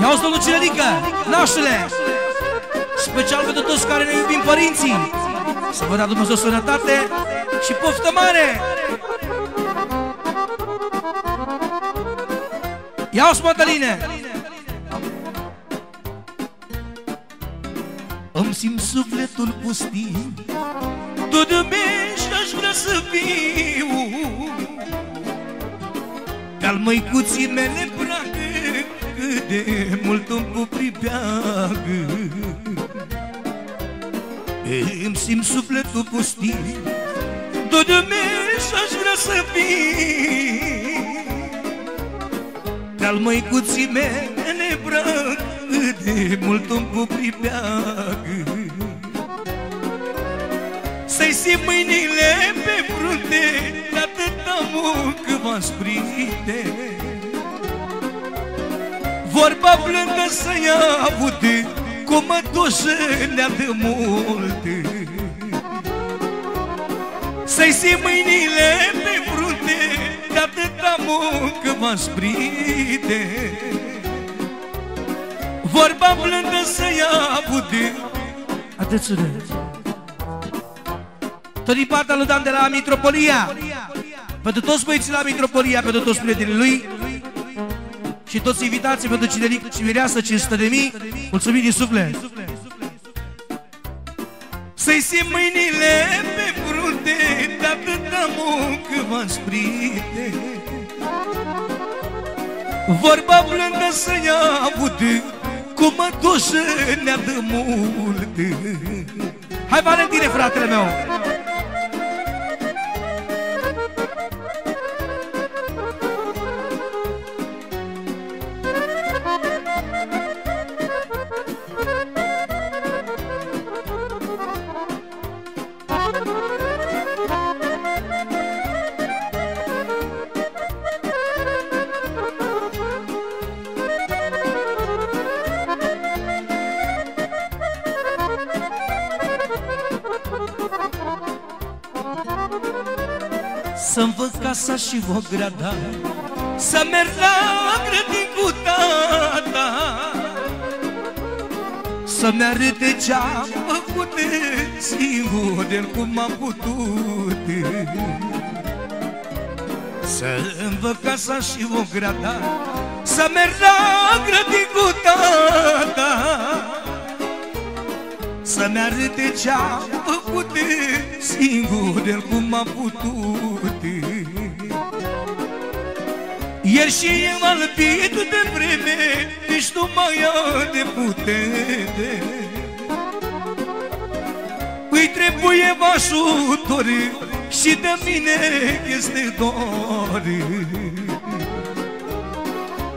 Ia uzi, domnul Cinelică, nașule! Special pentru toți care ne iubim părinții! Să vă dea Dumnezeu sănătate și poftă mare! Ia uzi, Mădăline Îmi simt sufletul pustiu Tot de și aș vrea să fiu Ca-l măicuții mele bragă Cât de mult îmi pupribeagă Îmi simt sufletul pustiu Tot de și aș vrea să fiu Ca-l măicuții mele bragă Cât de mult îmi pupribeagă să-i simt mâinile pe frunte De atâta muncă mă sprinde Vorba blândă să-i avude Cum mă doșelea de multe Să-i simt mâinile pe frunte De atâta muncă mă sprinde Vorba blândă să-i avude Atâțule tot din partea lui Dan de la Mitropolia. Pentru toți băieții la Mitropolia Pentru toți prietenii lui. Și toți invitații pentru cineric și mireasă 500 de mii. Mulțumim din suflet. Să-i simt mâinile pe frunte De atâta muncă mă sprinde Vorba blândă să-i avude Cum mă dușă ne de multe Hai Valentine, fratele meu! Să-mi văd casa și vă grada Să merg la grădin cu tata Să-mi arăte ce-am făcut singur de cum am putut. Să-mi văd casa și vă grada Să merg la grădin cu tata să-mi arăte ce-am făcut singur el cum a putut. El și eu albit de vreme Nici nu mai a de putere. Îi trebuie ajutor Și de mine este dor.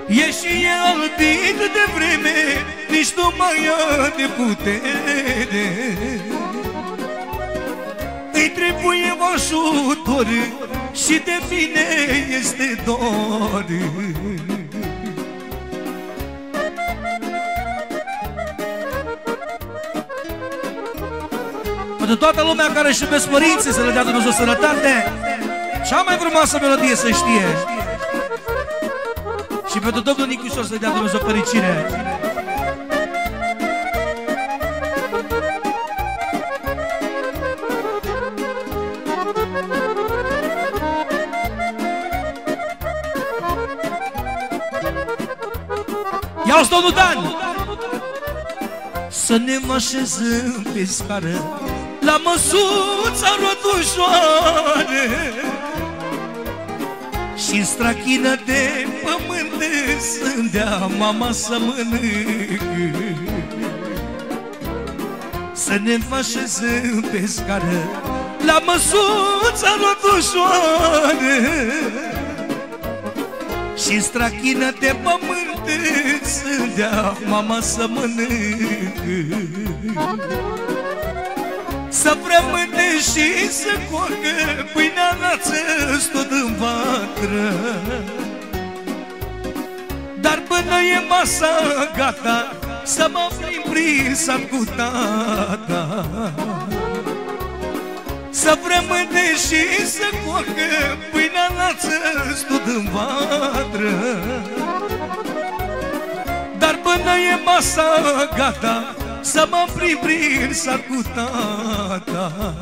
E și el albit de vreme Nici nu mai a de putere Îi trebuie ajutor Și de mine este dor. Pentru toată lumea care își iubesc părinții Să le dea Dumnezeu sănătate. Cea mai frumoasă melodie să știe. Și pentru Domnul Nicușor să-i dea Dumnezeu fericire Ia-uzi, domnul Dan! Să ne mă așezăm pe scară La măsuța rotușoare și strachină de pământ Să dea mama să mănâncă Să ne așezăm pe scară La măsuța rotușoară și strachină de pământ Să dea mama să mănâncă. Să frământe și să coagă Pâinea la țăs tot în vatră. Dar până e masa gata Să mă plimb prin sat cu tata Să frământe și să coacă Pâinea lață stud în vadră. Dar până e masa gata Să mă prind prin sat cu tata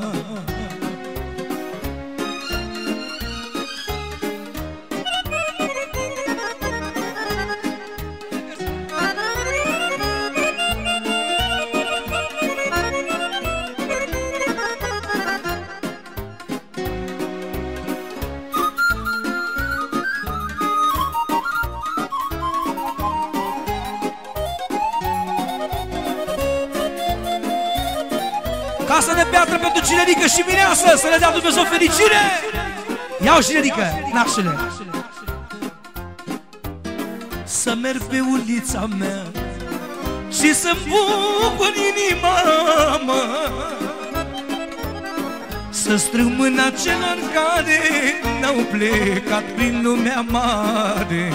Casa de piatră pentru cinerică și mireasă Să le dea Dumnezeu fericire! Iau cinerică, nașule Să merg pe ulița mea Și să-mi bucur inima mă. Să strâng mâna celor care N-au plecat prin lumea mare.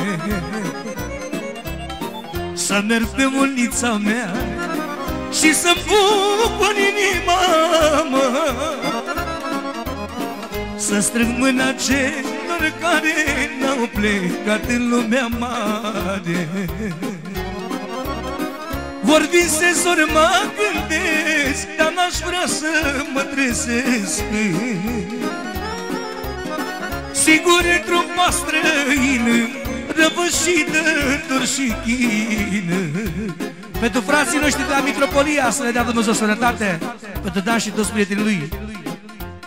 Să merg pe ulița mea și să-mi bucur inima, mă. Să strâng mâna celor care n-au plecat în lumea mare. Vor vise ori mă gândesc Dar n-aș vrea să mă trezesc. Sigur într-o străină Răvășită, dor și chină pentru frații noștri de la Mitropolia Să ne dea Dumnezeu sănătate. Pentru Dan și toți prietenii lui.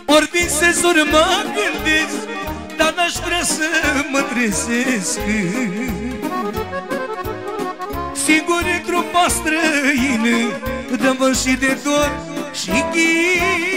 Ori vin sezon mă gândesc Dar n-aș vrea să mă trezesc. Sigur într-o străină Dă-mă și de dor și ghid